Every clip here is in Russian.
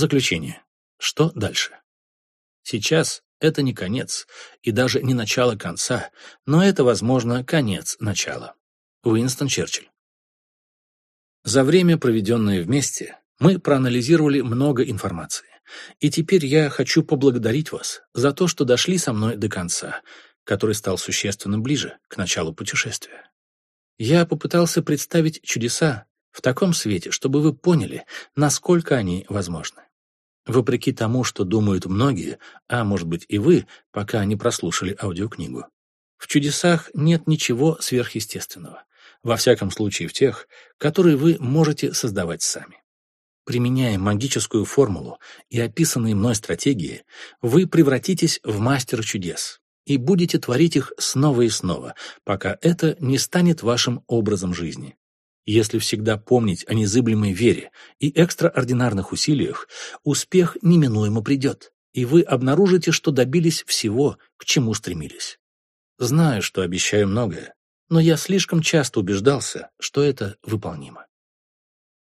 Заключение. Что дальше? Сейчас это не конец и даже не начало конца, но это, возможно, конец начала. Уинстон Черчилль. За время, проведенное вместе, мы проанализировали много информации. И теперь я хочу поблагодарить вас за то, что дошли со мной до конца, который стал существенно ближе к началу путешествия. Я попытался представить чудеса в таком свете, чтобы вы поняли, насколько они возможны. Вопреки тому, что думают многие, а может быть и вы, пока не прослушали аудиокнигу, в чудесах нет ничего сверхъестественного, во всяком случае в тех, которые вы можете создавать сами. Применяя магическую формулу и описанные мной стратегии, вы превратитесь в мастера чудес и будете творить их снова и снова, пока это не станет вашим образом жизни. Если всегда помнить о незыблемой вере и экстраординарных усилиях, успех неминуемо придет, и вы обнаружите, что добились всего, к чему стремились. Знаю, что обещаю многое, но я слишком часто убеждался, что это выполнимо.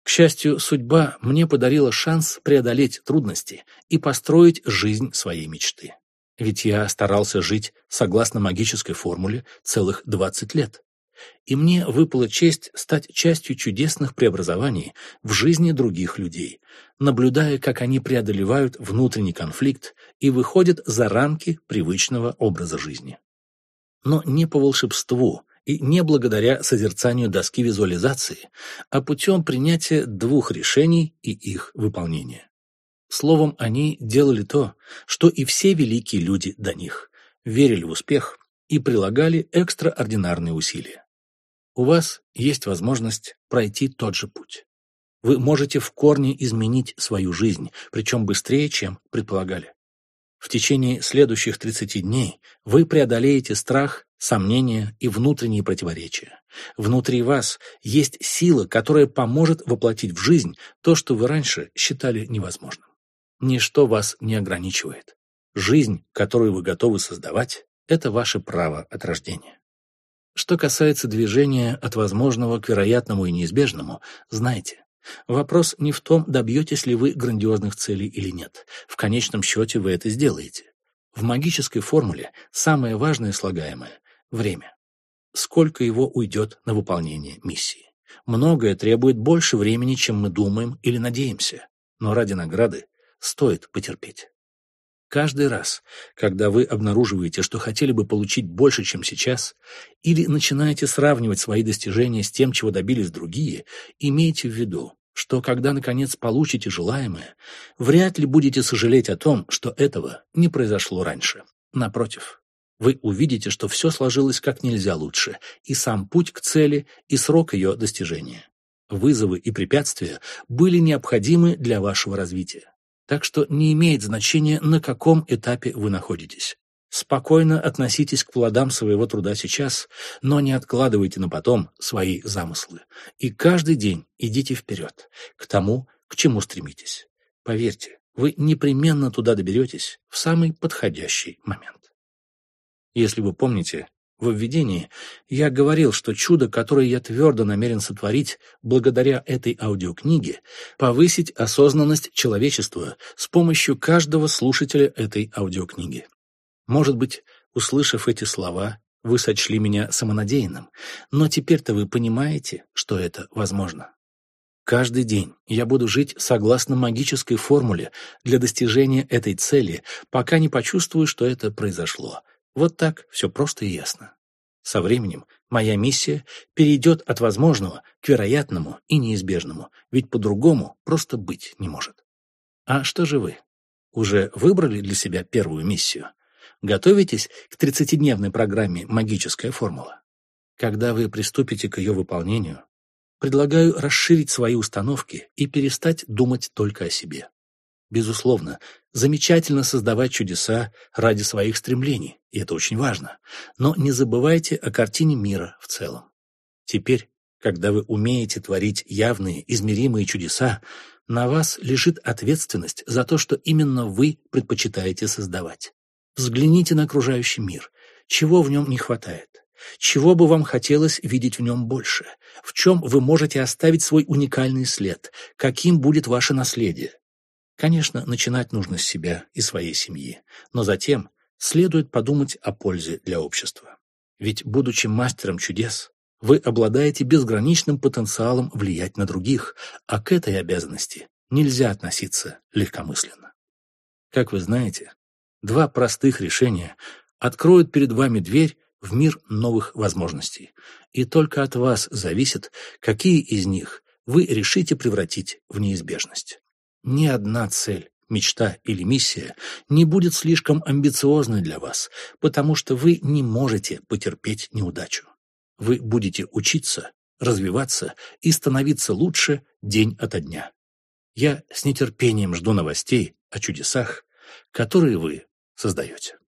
К счастью, судьба мне подарила шанс преодолеть трудности и построить жизнь своей мечты. Ведь я старался жить согласно магической формуле целых 20 лет и мне выпала честь стать частью чудесных преобразований в жизни других людей, наблюдая, как они преодолевают внутренний конфликт и выходят за рамки привычного образа жизни. Но не по волшебству и не благодаря созерцанию доски визуализации, а путем принятия двух решений и их выполнения. Словом, они делали то, что и все великие люди до них, верили в успех и прилагали экстраординарные усилия у вас есть возможность пройти тот же путь. Вы можете в корне изменить свою жизнь, причем быстрее, чем предполагали. В течение следующих 30 дней вы преодолеете страх, сомнения и внутренние противоречия. Внутри вас есть сила, которая поможет воплотить в жизнь то, что вы раньше считали невозможным. Ничто вас не ограничивает. Жизнь, которую вы готовы создавать, это ваше право от рождения. Что касается движения от возможного к вероятному и неизбежному, знайте, вопрос не в том, добьетесь ли вы грандиозных целей или нет. В конечном счете вы это сделаете. В магической формуле самое важное слагаемое – время. Сколько его уйдет на выполнение миссии. Многое требует больше времени, чем мы думаем или надеемся, но ради награды стоит потерпеть. Каждый раз, когда вы обнаруживаете, что хотели бы получить больше, чем сейчас, или начинаете сравнивать свои достижения с тем, чего добились другие, имейте в виду, что когда, наконец, получите желаемое, вряд ли будете сожалеть о том, что этого не произошло раньше. Напротив, вы увидите, что все сложилось как нельзя лучше, и сам путь к цели, и срок ее достижения. Вызовы и препятствия были необходимы для вашего развития. Так что не имеет значения, на каком этапе вы находитесь. Спокойно относитесь к плодам своего труда сейчас, но не откладывайте на потом свои замыслы. И каждый день идите вперед, к тому, к чему стремитесь. Поверьте, вы непременно туда доберетесь в самый подходящий момент. Если вы помните, в введении я говорил, что чудо, которое я твердо намерен сотворить благодаря этой аудиокниге, повысить осознанность человечества с помощью каждого слушателя этой аудиокниги. Может быть, услышав эти слова, вы сочли меня самонадеянным, но теперь-то вы понимаете, что это возможно. Каждый день я буду жить согласно магической формуле для достижения этой цели, пока не почувствую, что это произошло — вот так все просто и ясно. Со временем моя миссия перейдет от возможного к вероятному и неизбежному, ведь по-другому просто быть не может. А что же вы? Уже выбрали для себя первую миссию? Готовитесь к 30-дневной программе «Магическая формула»? Когда вы приступите к ее выполнению, предлагаю расширить свои установки и перестать думать только о себе. Безусловно, замечательно создавать чудеса ради своих стремлений, и это очень важно. Но не забывайте о картине мира в целом. Теперь, когда вы умеете творить явные, измеримые чудеса, на вас лежит ответственность за то, что именно вы предпочитаете создавать. Взгляните на окружающий мир. Чего в нем не хватает? Чего бы вам хотелось видеть в нем больше? В чем вы можете оставить свой уникальный след? Каким будет ваше наследие? Конечно, начинать нужно с себя и своей семьи, но затем следует подумать о пользе для общества. Ведь, будучи мастером чудес, вы обладаете безграничным потенциалом влиять на других, а к этой обязанности нельзя относиться легкомысленно. Как вы знаете, два простых решения откроют перед вами дверь в мир новых возможностей, и только от вас зависит, какие из них вы решите превратить в неизбежность. Ни одна цель, мечта или миссия не будет слишком амбициозной для вас, потому что вы не можете потерпеть неудачу. Вы будете учиться, развиваться и становиться лучше день ото дня. Я с нетерпением жду новостей о чудесах, которые вы создаете.